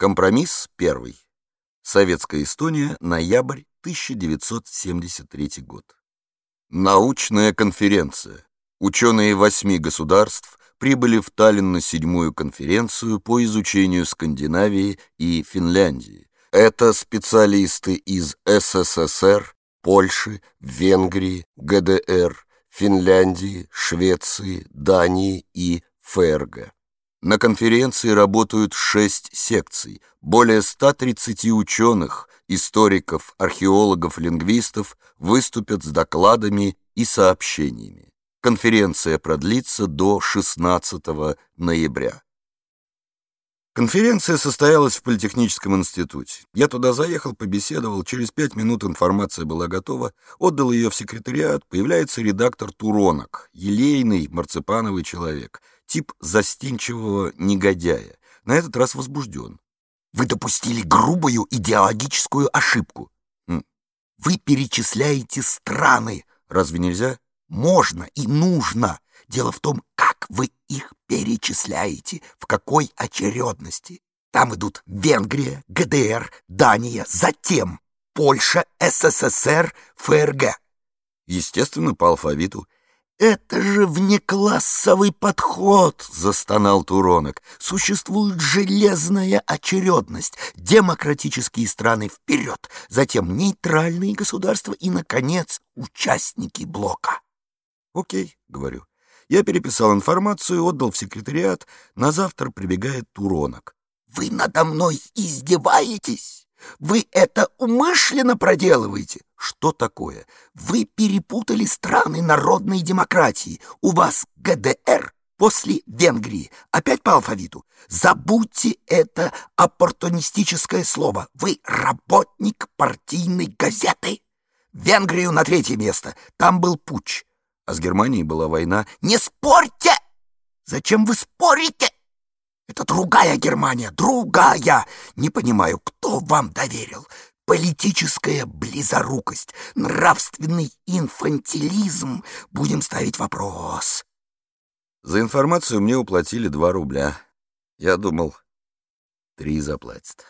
Компромисс первый. Советская Эстония, ноябрь 1973 год. Научная конференция. Ученые восьми государств прибыли в Таллин на седьмую конференцию по изучению Скандинавии и Финляндии. Это специалисты из СССР, Польши, Венгрии, ГДР, Финляндии, Швеции, Дании и ФРГ. На конференции работают шесть секций, более 130 ученых, историков, археологов, лингвистов выступят с докладами и сообщениями. Конференция продлится до 16 ноября. Конференция состоялась в Политехническом институте. Я туда заехал, побеседовал, через пять минут информация была готова, отдал ее в секретариат, появляется редактор Туронок, елейный марципановый человек, тип застенчивого негодяя, на этот раз возбужден. Вы допустили грубую идеологическую ошибку. Вы перечисляете страны. Разве нельзя? Можно и нужно. Дело в том, как вы их перечисляете, в какой очередности. Там идут Венгрия, ГДР, Дания, затем Польша, СССР, ФРГ. Естественно, по алфавиту. «Это же внеклассовый подход!» — застонал Туронок. «Существует железная очередность. Демократические страны вперед, затем нейтральные государства и, наконец, участники блока». «Окей», — говорю. Я переписал информацию, отдал в секретариат. На завтра прибегает Туронок. «Вы надо мной издеваетесь? Вы это умышленно проделываете?» «Что такое? Вы перепутали страны народной демократии. У вас ГДР после Венгрии. Опять по алфавиту. Забудьте это оппортунистическое слово. Вы работник партийной газеты. Венгрию на третье место. Там был путч а с Германией была война. «Не спорьте! Зачем вы спорите? Это другая Германия, другая! Не понимаю, кто вам доверил? Политическая близорукость, нравственный инфантилизм. Будем ставить вопрос». За информацию мне уплатили два рубля. Я думал, три заплатят.